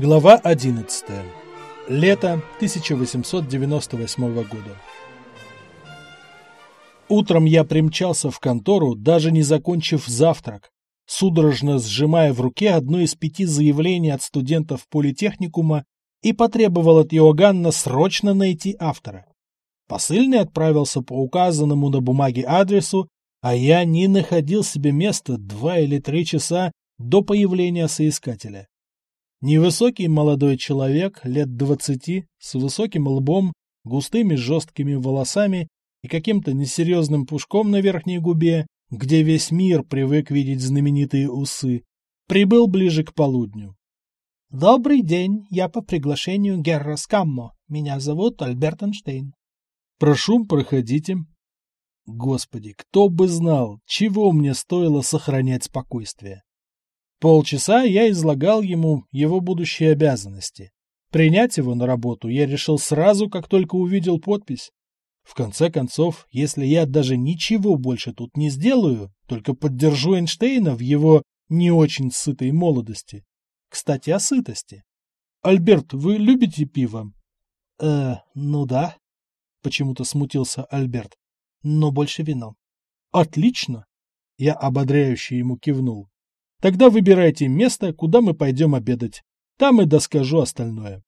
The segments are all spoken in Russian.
Глава 11. Лето 1898 года. Утром я примчался в контору, даже не закончив завтрак, судорожно сжимая в руке одно из пяти заявлений от студентов политехникума и потребовал от Иоганна срочно найти автора. Посыльный отправился по указанному на бумаге адресу, а я не находил себе места два или три часа до появления соискателя. Невысокий молодой человек, лет двадцати, с высоким лбом, густыми жесткими волосами и каким-то несерьезным пушком на верхней губе, где весь мир привык видеть знаменитые усы, прибыл ближе к полудню. «Добрый день, я по приглашению Герра Скаммо. Меня зовут Альберт Эйнштейн». «Прошу, проходите». Господи, кто бы знал, чего мне стоило сохранять спокойствие. Полчаса я излагал ему его будущие обязанности. Принять его на работу я решил сразу, как только увидел подпись. В конце концов, если я даже ничего больше тут не сделаю, только поддержу Эйнштейна в его не очень сытой молодости. Кстати, о сытости. Альберт, вы любите пиво? Э, ну да. Почему-то смутился Альберт. Но больше вино. Отлично. Я ободряюще ему кивнул. Тогда выбирайте место, куда мы пойдем обедать. Там и доскажу остальное.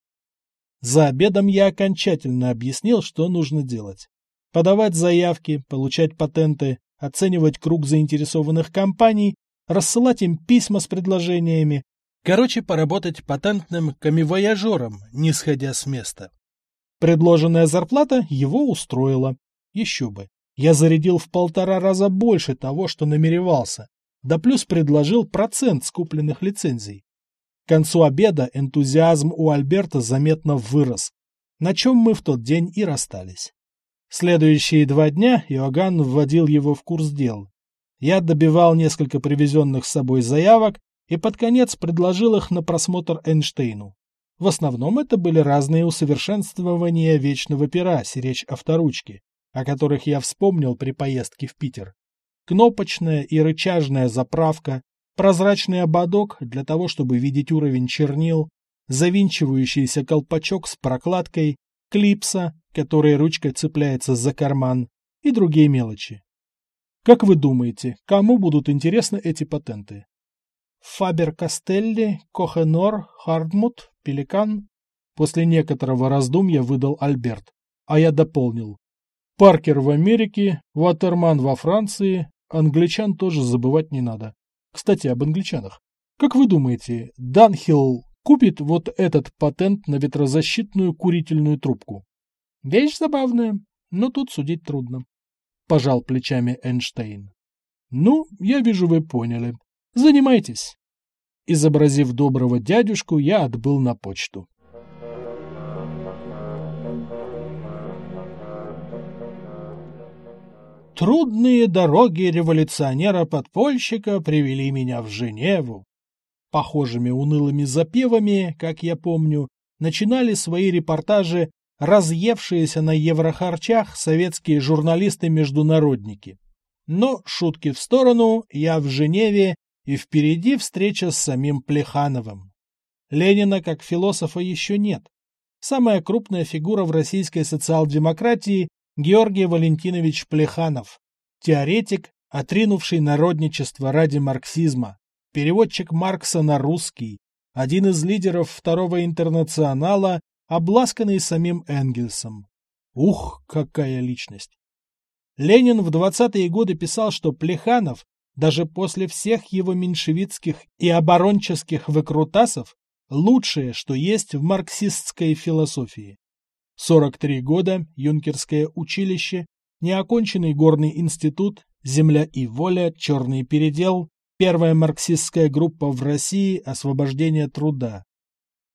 За обедом я окончательно объяснил, что нужно делать. Подавать заявки, получать патенты, оценивать круг заинтересованных компаний, рассылать им письма с предложениями. Короче, поработать патентным камевояжером, не сходя с места. Предложенная зарплата его устроила. Еще бы. Я зарядил в полтора раза больше того, что намеревался да плюс предложил процент скупленных лицензий. К концу обеда энтузиазм у Альберта заметно вырос, на чем мы в тот день и расстались. Следующие два дня Иоганн вводил его в курс дел. Я добивал несколько привезенных с собой заявок и под конец предложил их на просмотр Эйнштейну. В основном это были разные усовершенствования вечного пера, сиречь авторучки, о которых я вспомнил при поездке в Питер кнопочная и рычажная заправка, прозрачный ободок для того, чтобы видеть уровень чернил, завинчивающийся колпачок с прокладкой, клипса, которой ручкой цепляется за карман, и другие мелочи. Как вы думаете, кому будут интересны эти патенты? Фабер Кастелли, Кохенор, Хардмут, Пеликан. После некоторого раздумья выдал Альберт, а я дополнил. Паркер в Америке, Ватерман во Франции, Англичан тоже забывать не надо. Кстати, об англичанах. Как вы думаете, Данхилл купит вот этот патент на ветрозащитную курительную трубку? Вещь забавная, но тут судить трудно. Пожал плечами Эйнштейн. Ну, я вижу, вы поняли. Занимайтесь. Изобразив доброго дядюшку, я отбыл на почту. Трудные дороги революционера-подпольщика привели меня в Женеву. Похожими унылыми запевами, как я помню, начинали свои репортажи разъевшиеся на еврохарчах советские журналисты-международники. Но, шутки в сторону, я в Женеве, и впереди встреча с самим Плехановым. Ленина как философа еще нет. Самая крупная фигура в российской социал-демократии Георгий Валентинович Плеханов, теоретик, отринувший народничество ради марксизма, переводчик Маркса на русский, один из лидеров Второго интернационала, обласканный самим Энгельсом. Ух, какая личность! Ленин в 20-е годы писал, что Плеханов, даже после всех его меньшевистских и оборонческих выкрутасов, лучшее, что есть в марксистской философии. 43 года, юнкерское училище, неоконченный горный институт, земля и воля, черный передел, первая марксистская группа в России освобождение труда.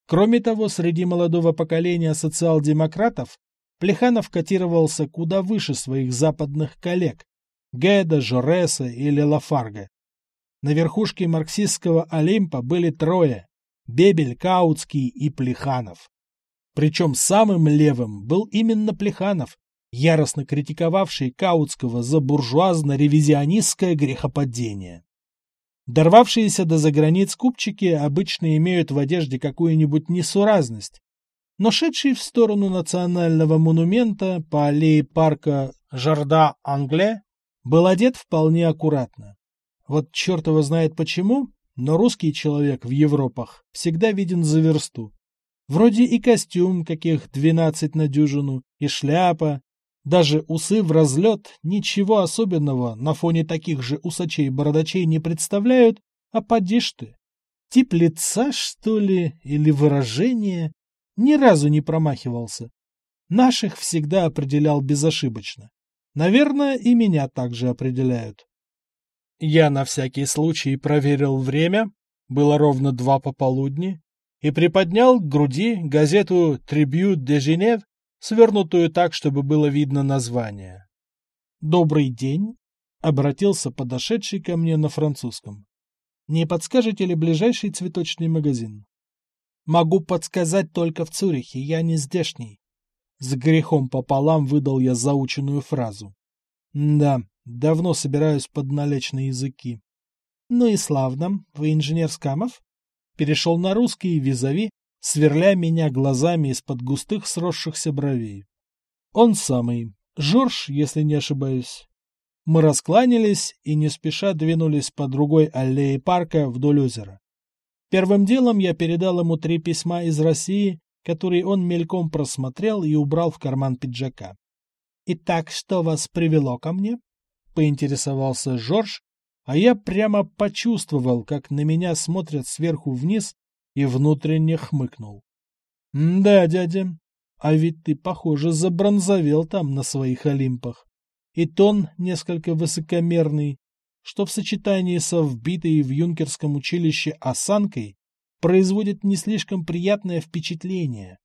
Кроме того, среди молодого поколения социал-демократов Плеханов котировался куда выше своих западных коллег – Геда, Жореса или Лафарга. На верхушке марксистского Олимпа были трое – Бебель, Каутский и Плеханов. Причем самым левым был именно Плеханов, яростно критиковавший Каутского за буржуазно-ревизионистское грехопадение. Дорвавшиеся до заграниц купчики обычно имеют в одежде какую-нибудь несуразность, но шедший в сторону национального монумента по аллее парка Жарда-Англе был одет вполне аккуратно. Вот черт его знает почему, но русский человек в Европах всегда виден за версту. Вроде и костюм каких двенадцать на дюжину, и шляпа, даже усы в разлет ничего особенного на фоне таких же усачей-бородачей не представляют, а поди ты. Тип лица, что ли, или выражение, ни разу не промахивался. Наших всегда определял безошибочно. Наверное, и меня также определяют. Я на всякий случай проверил время, было ровно два пополудни, и приподнял к груди газету «Трибют де Женев», свернутую так, чтобы было видно название. «Добрый день», — обратился подошедший ко мне на французском. «Не подскажете ли ближайший цветочный магазин?» «Могу подсказать только в Цюрихе, я не здешний». С грехом пополам выдал я заученную фразу. «Да, давно собираюсь подналечь на языки». «Ну и славно. Вы инженер Скамов?» Перешел на русский визави, сверля меня глазами из-под густых сросшихся бровей. Он самый, Жорж, если не ошибаюсь. Мы раскланялись и не спеша двинулись по другой аллее парка вдоль озера. Первым делом я передал ему три письма из России, которые он мельком просмотрел и убрал в карман пиджака. «Итак, что вас привело ко мне?» — поинтересовался Жорж, а я прямо почувствовал, как на меня смотрят сверху вниз и внутренне хмыкнул. «Да, дядя, а ведь ты, похоже, забронзовел там на своих Олимпах. И тон несколько высокомерный, что в сочетании со вбитой в юнкерском училище осанкой производит не слишком приятное впечатление.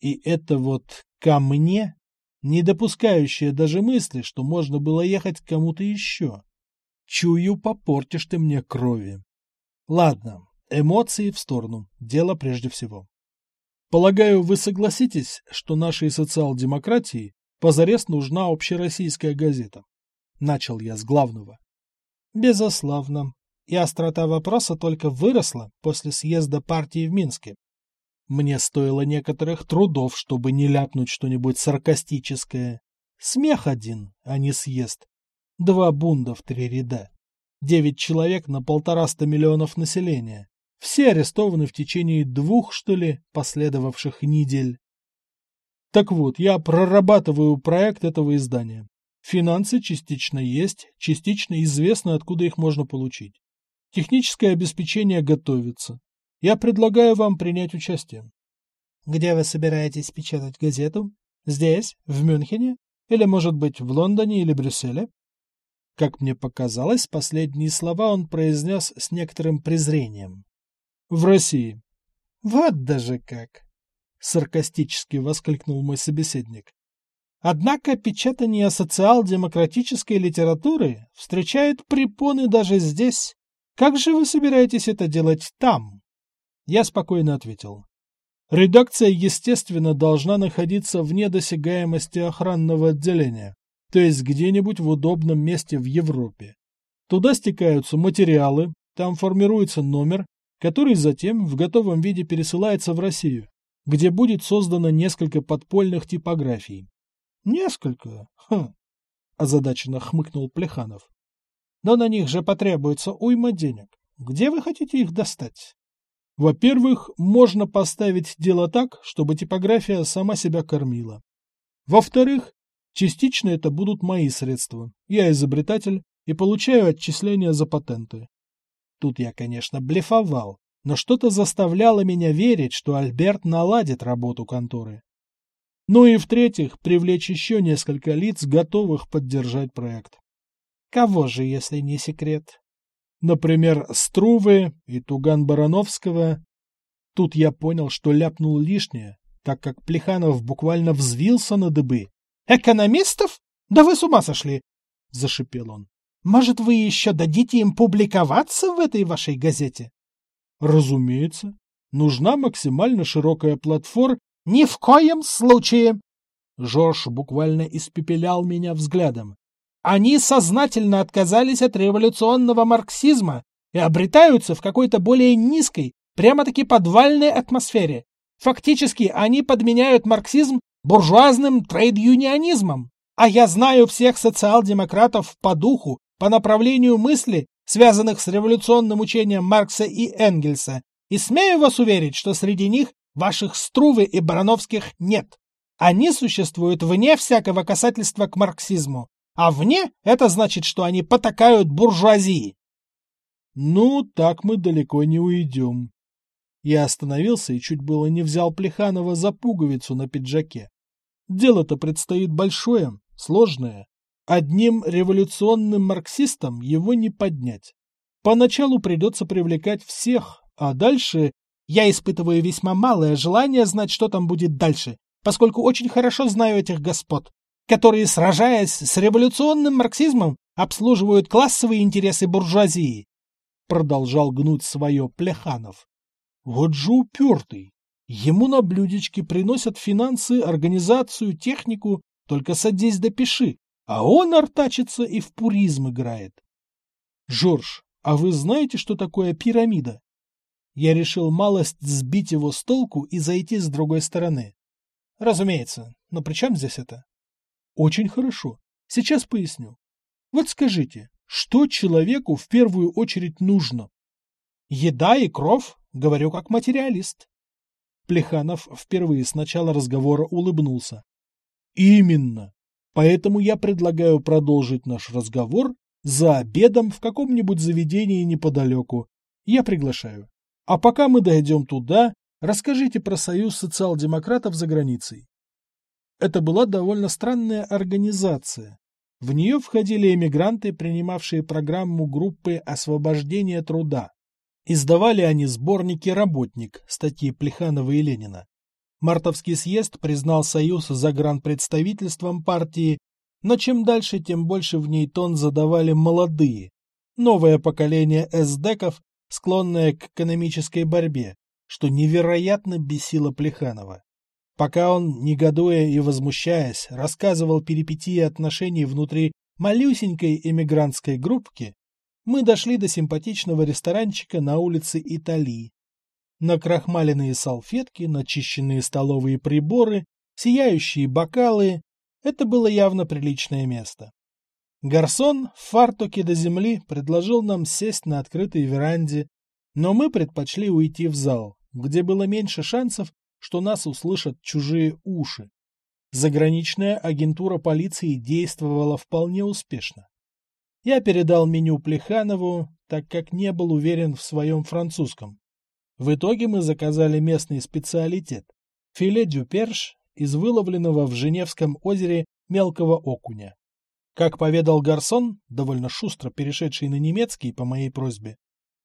И это вот ко мне, не допускающее даже мысли, что можно было ехать к кому-то еще. Чую, попортишь ты мне крови. Ладно, Эмоции в сторону. Дело прежде всего. Полагаю, вы согласитесь, что нашей социал-демократии позарез нужна общероссийская газета. Начал я с главного. Безусловно. И острота вопроса только выросла после съезда партии в Минске. Мне стоило некоторых трудов, чтобы не ляпнуть что-нибудь саркастическое. Смех один, а не съезд. Два бунда в три ряда. Девять человек на полтораста миллионов населения. Все арестованы в течение двух, что ли, последовавших недель. Так вот, я прорабатываю проект этого издания. Финансы частично есть, частично известно, откуда их можно получить. Техническое обеспечение готовится. Я предлагаю вам принять участие. Где вы собираетесь печатать газету? Здесь, в Мюнхене? Или, может быть, в Лондоне или Брюсселе? Как мне показалось, последние слова он произнес с некоторым презрением в России. Вот даже как! Саркастически воскликнул мой собеседник. Однако печатание социал-демократической литературы встречает препоны даже здесь. Как же вы собираетесь это делать там? Я спокойно ответил. Редакция, естественно, должна находиться вне досягаемости охранного отделения, то есть где-нибудь в удобном месте в Европе. Туда стекаются материалы, там формируется номер, который затем в готовом виде пересылается в Россию, где будет создано несколько подпольных типографий. Несколько? Хм. Озадаченно хмыкнул Плеханов. Но на них же потребуется уйма денег. Где вы хотите их достать? Во-первых, можно поставить дело так, чтобы типография сама себя кормила. Во-вторых, частично это будут мои средства. Я изобретатель и получаю отчисления за патенты. Тут я, конечно, блефовал, но что-то заставляло меня верить, что Альберт наладит работу конторы. Ну и в-третьих, привлечь еще несколько лиц, готовых поддержать проект. Кого же, если не секрет? Например, Струвы и Туган Барановского. Тут я понял, что ляпнул лишнее, так как Плеханов буквально взвился на дыбы. «Экономистов? Да вы с ума сошли!» — зашипел он. Может, вы еще дадите им публиковаться в этой вашей газете? Разумеется. Нужна максимально широкая платформа. Ни в коем случае! Жорж буквально испепелял меня взглядом. Они сознательно отказались от революционного марксизма и обретаются в какой-то более низкой, прямо-таки подвальной атмосфере. Фактически они подменяют марксизм буржуазным трейд-юнионизмом. А я знаю всех социал-демократов по духу, по направлению мысли, связанных с революционным учением Маркса и Энгельса, и смею вас уверить, что среди них ваших Струвы и Барановских нет. Они существуют вне всякого касательства к марксизму. А вне это значит, что они потакают буржуазии. Ну, так мы далеко не уйдем. Я остановился и чуть было не взял Плеханова за пуговицу на пиджаке. Дело-то предстоит большое, сложное. Одним революционным марксистом его не поднять. Поначалу придется привлекать всех, а дальше я испытываю весьма малое желание знать, что там будет дальше, поскольку очень хорошо знаю этих господ, которые, сражаясь с революционным марксизмом, обслуживают классовые интересы буржуазии. Продолжал гнуть свое Плеханов. Вот же упертый. Ему на блюдечке приносят финансы, организацию, технику, только садись да пиши, а он артачится и в пуризм играет. Жорж, а вы знаете, что такое пирамида? Я решил малость сбить его с толку и зайти с другой стороны. Разумеется, но при чем здесь это? Очень хорошо. Сейчас поясню. Вот скажите, что человеку в первую очередь нужно? Еда и кров, говорю как материалист. Плеханов впервые с начала разговора улыбнулся. Именно. Поэтому я предлагаю продолжить наш разговор за обедом в каком-нибудь заведении неподалеку. Я приглашаю. А пока мы дойдем туда, расскажите про Союз социал-демократов за границей. Это была довольно странная организация. В нее входили эмигранты, принимавшие программу группы освобождения труда. Издавали они сборники «Работник», статьи Плеханова и Ленина. Мартовский съезд признал Союз загранпредставительством партии, но чем дальше, тем больше в ней тон задавали молодые. Новое поколение эсдеков склонная к экономической борьбе, что невероятно бесило Плеханова. Пока он, негодуя и возмущаясь, рассказывал перипетии отношений внутри малюсенькой эмигрантской группки, мы дошли до симпатичного ресторанчика на улице Италии. Накрахмаленные салфетки, начищенные столовые приборы, сияющие бокалы — это было явно приличное место. Гарсон в фартуке до земли предложил нам сесть на открытой веранде, но мы предпочли уйти в зал, где было меньше шансов, что нас услышат чужие уши. Заграничная агентура полиции действовала вполне успешно. Я передал меню Плеханову, так как не был уверен в своем французском. В итоге мы заказали местный специалитет – филе дюперш из выловленного в Женевском озере мелкого окуня. Как поведал Гарсон, довольно шустро перешедший на немецкий по моей просьбе,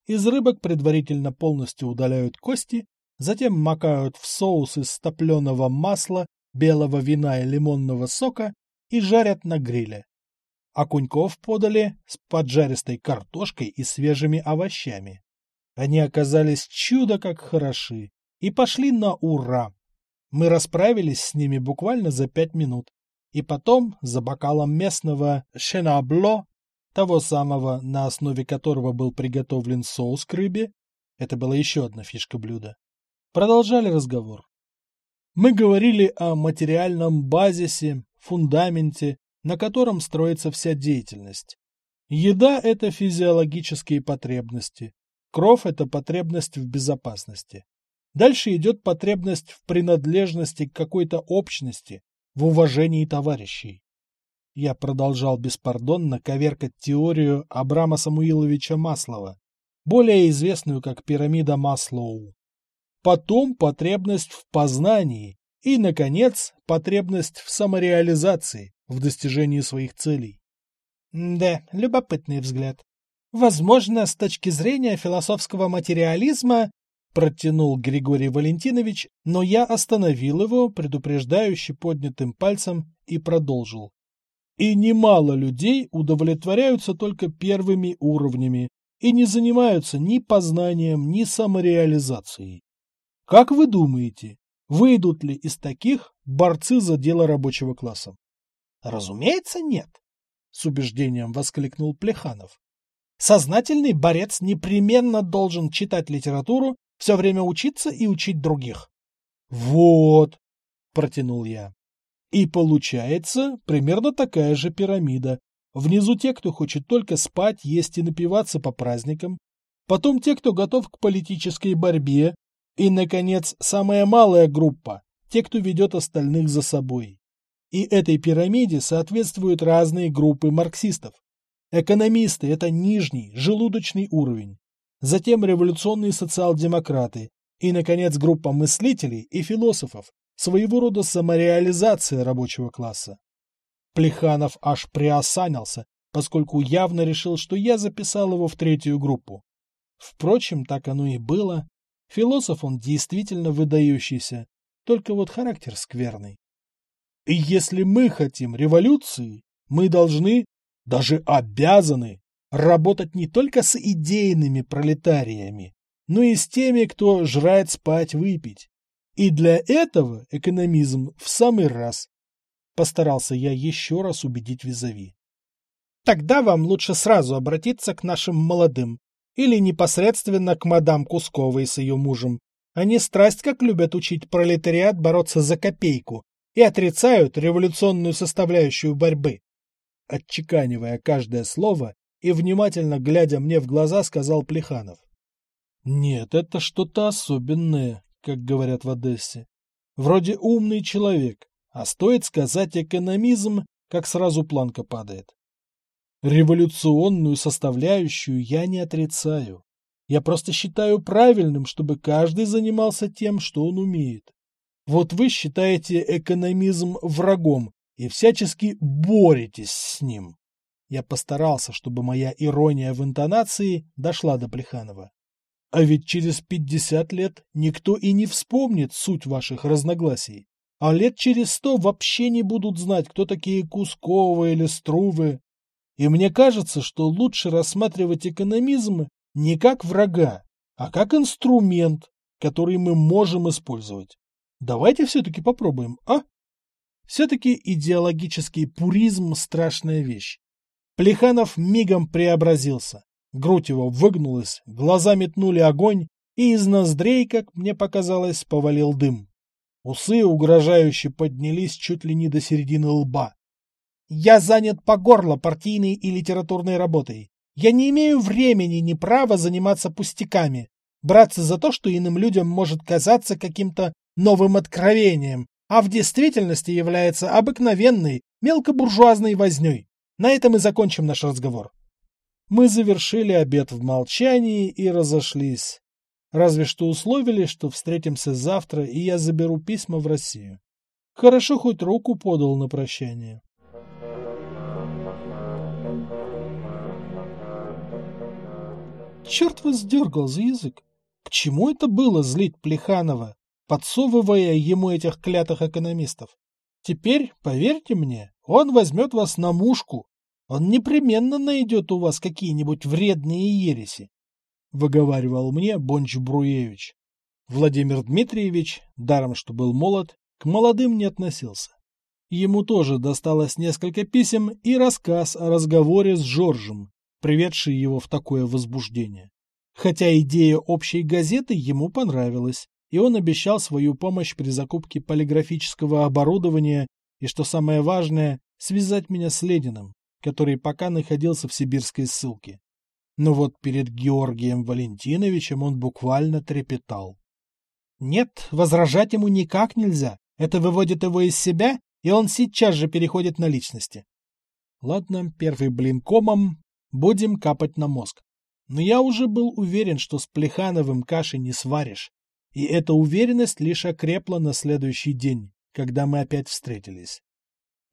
из рыбок предварительно полностью удаляют кости, затем макают в соус из топленого масла, белого вина и лимонного сока и жарят на гриле. Окуньков подали с поджаристой картошкой и свежими овощами. Они оказались чудо как хороши и пошли на ура. Мы расправились с ними буквально за пять минут и потом за бокалом местного шенабло, того самого, на основе которого был приготовлен соус к рыбе, это была еще одна фишка блюда, продолжали разговор. Мы говорили о материальном базисе, фундаменте, на котором строится вся деятельность. Еда – это физиологические потребности, кровь – это потребность в безопасности. Дальше идет потребность в принадлежности к какой-то общности, в уважении товарищей. Я продолжал беспардонно коверкать теорию Абрама Самуиловича Маслова, более известную как пирамида Маслоу. Потом потребность в познании и, наконец, потребность в самореализации, в достижении своих целей. Да, любопытный взгляд. Возможно, с точки зрения философского материализма Протянул Григорий Валентинович, но я остановил его, предупреждающе поднятым пальцем, и продолжил. И немало людей удовлетворяются только первыми уровнями и не занимаются ни познанием, ни самореализацией. Как вы думаете, выйдут ли из таких борцы за дело рабочего класса? Разумеется, нет, с убеждением воскликнул Плеханов. Сознательный борец непременно должен читать литературу, все время учиться и учить других. Вот, протянул я. И получается примерно такая же пирамида. Внизу те, кто хочет только спать, есть и напиваться по праздникам. Потом те, кто готов к политической борьбе. И, наконец, самая малая группа, те, кто ведет остальных за собой. И этой пирамиде соответствуют разные группы марксистов. Экономисты – это нижний, желудочный уровень. Затем революционные социал-демократы. И, наконец, группа мыслителей и философов, своего рода самореализация рабочего класса. Плеханов аж приосанился, поскольку явно решил, что я записал его в третью группу. Впрочем, так оно и было. Философ он действительно выдающийся, только вот характер скверный. И если мы хотим революции, мы должны, даже обязаны, работать не только с идейными пролетариями, но и с теми, кто жрать, спать, выпить. И для этого экономизм в самый раз. Постарался я еще раз убедить визави. Тогда вам лучше сразу обратиться к нашим молодым. Или непосредственно к мадам Кусковой с ее мужем. Они страсть как любят учить пролетариат бороться за копейку и отрицают революционную составляющую борьбы. Отчеканивая каждое слово и внимательно глядя мне в глаза, сказал Плеханов. Нет, это что-то особенное как говорят в Одессе. Вроде умный человек, а стоит сказать экономизм, как сразу планка падает. Революционную составляющую я не отрицаю. Я просто считаю правильным, чтобы каждый занимался тем, что он умеет. Вот вы считаете экономизм врагом и всячески боретесь с ним. Я постарался, чтобы моя ирония в интонации дошла до Плеханова. А ведь через пятьдесят лет никто и не вспомнит суть ваших разногласий. А лет через сто вообще не будут знать, кто такие Кусковы или Струвы. И мне кажется, что лучше рассматривать экономизм не как врага, а как инструмент, который мы можем использовать. Давайте все-таки попробуем, а? Все-таки идеологический пуризм – страшная вещь. Плеханов мигом преобразился. Грудь его выгнулась, глаза метнули огонь, и из ноздрей, как мне показалось, повалил дым. Усы угрожающе поднялись чуть ли не до середины лба. «Я занят по горло партийной и литературной работой. Я не имею времени ни права заниматься пустяками, браться за то, что иным людям может казаться каким-то новым откровением, а в действительности является обыкновенной, мелкобуржуазной вознёй. На этом и закончим наш разговор. Мы завершили обед в молчании и разошлись. Разве что условили, что встретимся завтра, и я заберу письма в Россию. Хорошо хоть руку подал на прощание. Черт вас дергал за язык. К чему это было злить Плеханова, подсовывая ему этих клятых экономистов? Теперь, поверьте мне, он возьмет вас на мушку, он непременно найдет у вас какие-нибудь вредные ереси, — выговаривал мне Бонч Бруевич. Владимир Дмитриевич, даром что был молод, к молодым не относился. Ему тоже досталось несколько писем и рассказ о разговоре с Жоржем, приведший его в такое возбуждение. Хотя идея общей газеты ему понравилась, и он обещал свою помощь при закупке полиграфического оборудования и, что самое важное, связать меня с Лениным который пока находился в сибирской ссылке. Но вот перед Георгием Валентиновичем он буквально трепетал. Нет, возражать ему никак нельзя. Это выводит его из себя, и он сейчас же переходит на личности. Ладно, первый блин комом, будем капать на мозг. Но я уже был уверен, что с Плехановым каши не сваришь. И эта уверенность лишь окрепла на следующий день, когда мы опять встретились.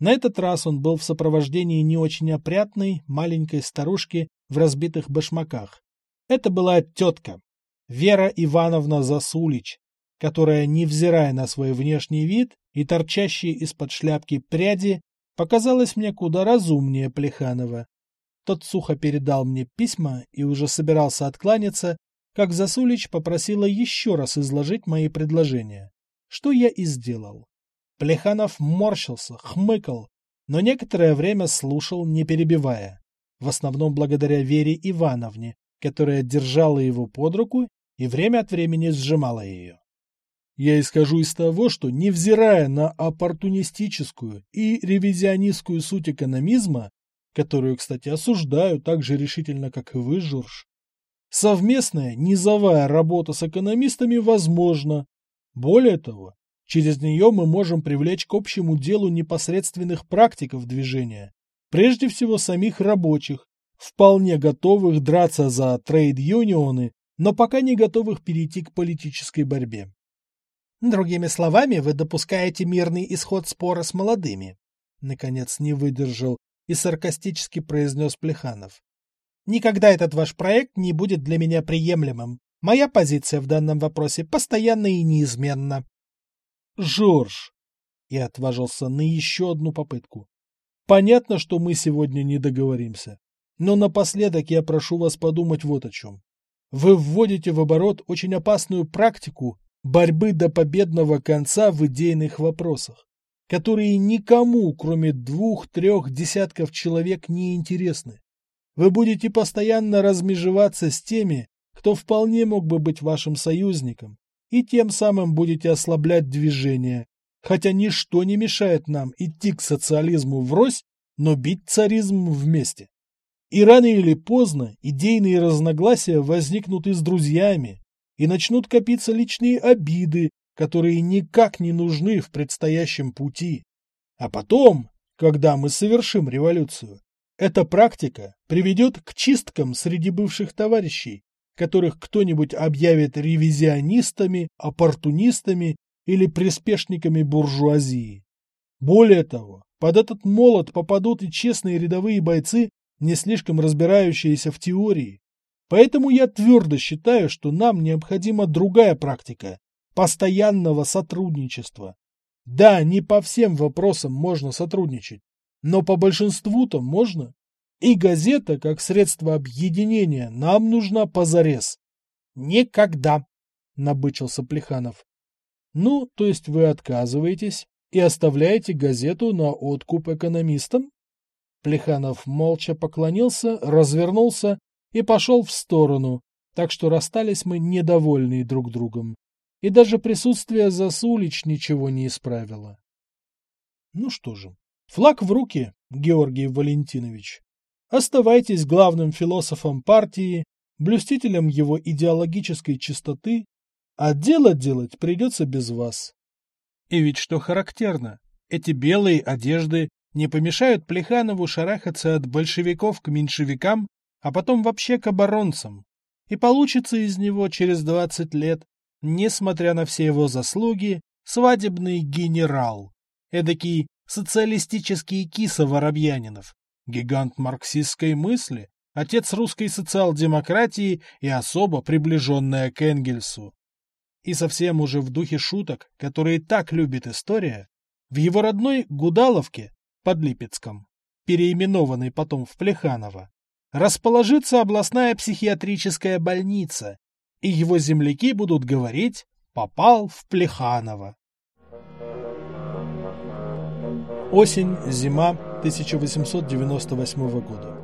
На этот раз он был в сопровождении не очень опрятной маленькой старушки в разбитых башмаках. Это была тетка, Вера Ивановна Засулич, которая, невзирая на свой внешний вид и торчащие из-под шляпки пряди, показалась мне куда разумнее Плеханова. Тот сухо передал мне письма и уже собирался откланяться, как Засулич попросила еще раз изложить мои предложения, что я и сделал. Плеханов морщился, хмыкал, но некоторое время слушал, не перебивая. в основном благодаря Вере Ивановне, которая держала его под руку и время от времени сжимала ее. Я исхожу из того, что, невзирая на оппортунистическую и ревизионистскую суть экономизма, которую, кстати, осуждаю так же решительно, как и вы, Жорж, совместная низовая работа с экономистами возможна. Более того, через нее мы можем привлечь к общему делу непосредственных практиков движения, прежде всего самих рабочих, вполне готовых драться за трейд-юнионы, но пока не готовых перейти к политической борьбе. Другими словами, вы допускаете мирный исход спора с молодыми. Наконец не выдержал и саркастически произнес Плеханов. Никогда этот ваш проект не будет для меня приемлемым. Моя позиция в данном вопросе постоянна и неизменна. Жорж! Я отважился на еще одну попытку. Понятно, что мы сегодня не договоримся. Но напоследок я прошу вас подумать вот о чем. Вы вводите в оборот очень опасную практику борьбы до победного конца в идейных вопросах, которые никому, кроме двух-трех десятков человек, не интересны. Вы будете постоянно размежеваться с теми, кто вполне мог бы быть вашим союзником, и тем самым будете ослаблять движение, хотя ничто не мешает нам идти к социализму врозь, но бить царизм вместе. И рано или поздно идейные разногласия возникнут и с друзьями, и начнут копиться личные обиды, которые никак не нужны в предстоящем пути. А потом, когда мы совершим революцию, эта практика приведет к чисткам среди бывших товарищей, которых кто-нибудь объявит ревизионистами, оппортунистами или приспешниками буржуазии. Более того, под этот молот попадут и честные рядовые бойцы, не слишком разбирающиеся в теории, Поэтому я твердо считаю, что нам необходима другая практика – постоянного сотрудничества. Да, не по всем вопросам можно сотрудничать, но по большинству-то можно. И газета, как средство объединения, нам нужна позарез. Никогда, набычился Плеханов. Ну, то есть вы отказываетесь и оставляете газету на откуп экономистам? Плеханов молча поклонился, развернулся и пошел в сторону, так что расстались мы недовольные друг другом. И даже присутствие Засулич ничего не исправило. Ну что же, флаг в руки, Георгий Валентинович. Оставайтесь главным философом партии, блюстителем его идеологической чистоты, а дело делать придется без вас. И ведь что характерно, эти белые одежды не помешают Плеханову шарахаться от большевиков к меньшевикам а потом вообще к оборонцам. И получится из него через двадцать лет, несмотря на все его заслуги, свадебный генерал. Эдакий социалистический киса Воробьянинов, гигант марксистской мысли, отец русской социал-демократии и особо приближенная к Энгельсу. И совсем уже в духе шуток, которые так любит история, в его родной Гудаловке под Липецком, переименованной потом в Плеханово, расположится областная психиатрическая больница, и его земляки будут говорить «попал в Плеханово». Осень, зима 1898 года.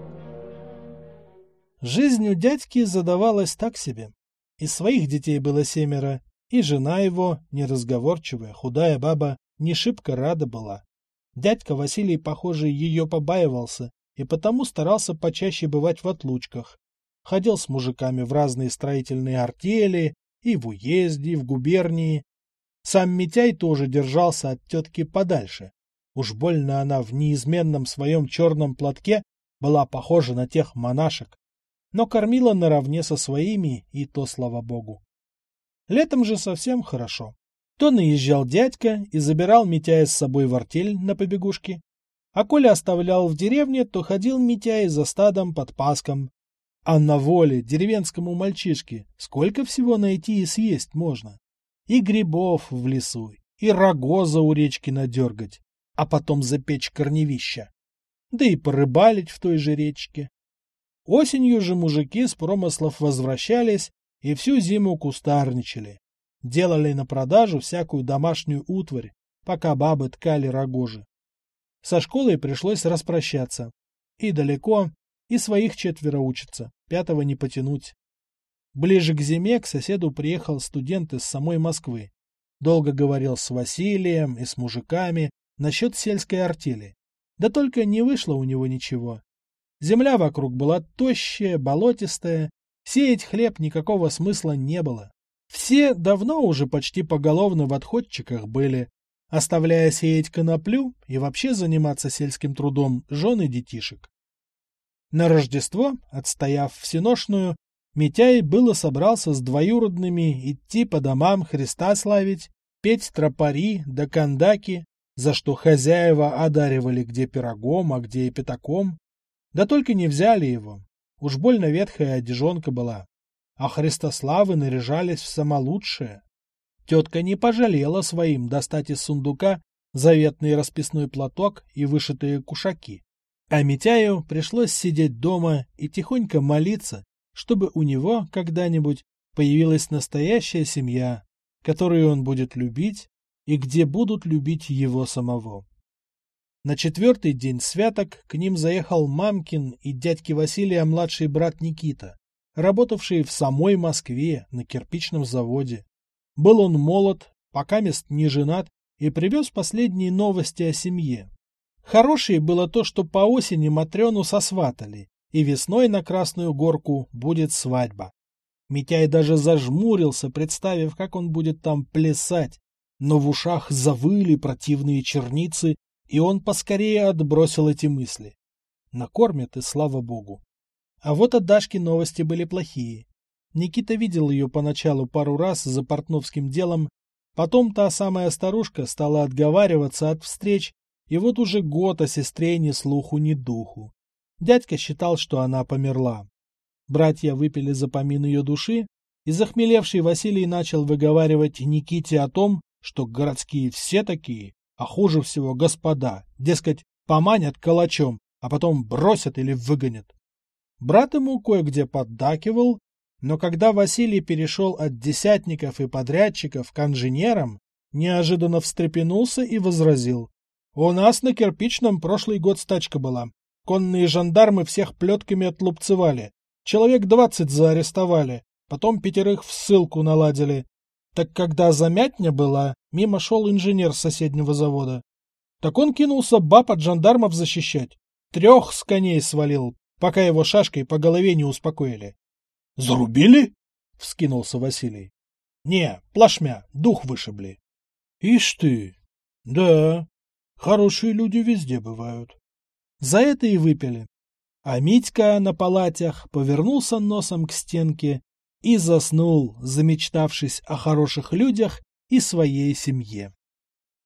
Жизнь у дядьки задавалась так себе. Из своих детей было семеро, и жена его, неразговорчивая, худая баба, не шибко рада была. Дядька Василий, похоже, ее побаивался и потому старался почаще бывать в отлучках. Ходил с мужиками в разные строительные артели, и в уезде, и в губернии. Сам Митяй тоже держался от тетки подальше. Уж больно она в неизменном своем черном платке была похожа на тех монашек, но кормила наравне со своими, и то слава богу. Летом же совсем хорошо. То наезжал дядька и забирал Митяя с собой в артель на побегушки, а коли оставлял в деревне, то ходил Митяй за стадом под паском. А на воле деревенскому мальчишке сколько всего найти и съесть можно. И грибов в лесу, и рогоза у речки надергать, а потом запечь корневища. Да и порыбалить в той же речке. Осенью же мужики с промыслов возвращались и всю зиму кустарничали. Делали на продажу всякую домашнюю утварь, пока бабы ткали рогожи. Со школой пришлось распрощаться. И далеко, И своих четверо учатся, пятого не потянуть. Ближе к зиме к соседу приехал студент из самой Москвы. Долго говорил с Василием и с мужиками насчет сельской артели. Да только не вышло у него ничего. Земля вокруг была тощая, болотистая, сеять хлеб никакого смысла не было. Все давно уже почти поголовно в отходчиках были, оставляя сеять коноплю и вообще заниматься сельским трудом жены детишек. На Рождество, отстояв всеношную, Митяй было собрался с двоюродными идти по домам Христа славить, петь тропари да кандаки, за что хозяева одаривали где пирогом, а где и пятаком. Да только не взяли его. Уж больно ветхая одежонка была. А Христославы наряжались в самолучшее. Тетка не пожалела своим достать из сундука заветный расписной платок и вышитые кушаки. А Митяю пришлось сидеть дома и тихонько молиться, чтобы у него когда-нибудь появилась настоящая семья, которую он будет любить и где будут любить его самого. На четвертый день святок к ним заехал мамкин и дядьки Василия младший брат Никита, работавший в самой Москве на кирпичном заводе. Был он молод, пока мест не женат, и привез последние новости о семье. Хорошее было то, что по осени Матрёну сосватали, и весной на Красную Горку будет свадьба. Митяй даже зажмурился, представив, как он будет там плясать, но в ушах завыли противные черницы, и он поскорее отбросил эти мысли. Накормят, и слава богу. А вот от Дашки новости были плохие. Никита видел ее поначалу пару раз за портновским делом, потом та самая старушка стала отговариваться от встреч, и вот уже год о сестре ни слуху, ни духу. Дядька считал, что она померла. Братья выпили за помин ее души, и захмелевший Василий начал выговаривать Никите о том, что городские все такие, а хуже всего господа, дескать, поманят калачом, а потом бросят или выгонят. Брат ему кое-где поддакивал, но когда Василий перешел от десятников и подрядчиков к инженерам, неожиданно встрепенулся и возразил. «У нас на кирпичном прошлый год стачка была. Конные жандармы всех плетками отлупцевали. Человек двадцать заарестовали, потом пятерых в ссылку наладили. Так когда замятня была, мимо шел инженер с соседнего завода. Так он кинулся баб от жандармов защищать. Трех с коней свалил, пока его шашкой по голове не успокоили. — Зарубили? — вскинулся Василий. — Не, плашмя, дух вышибли. — Ишь ты! Да, хорошие люди везде бывают. За это и выпили. А Митька на палатях повернулся носом к стенке и заснул, замечтавшись о хороших людях и своей семье.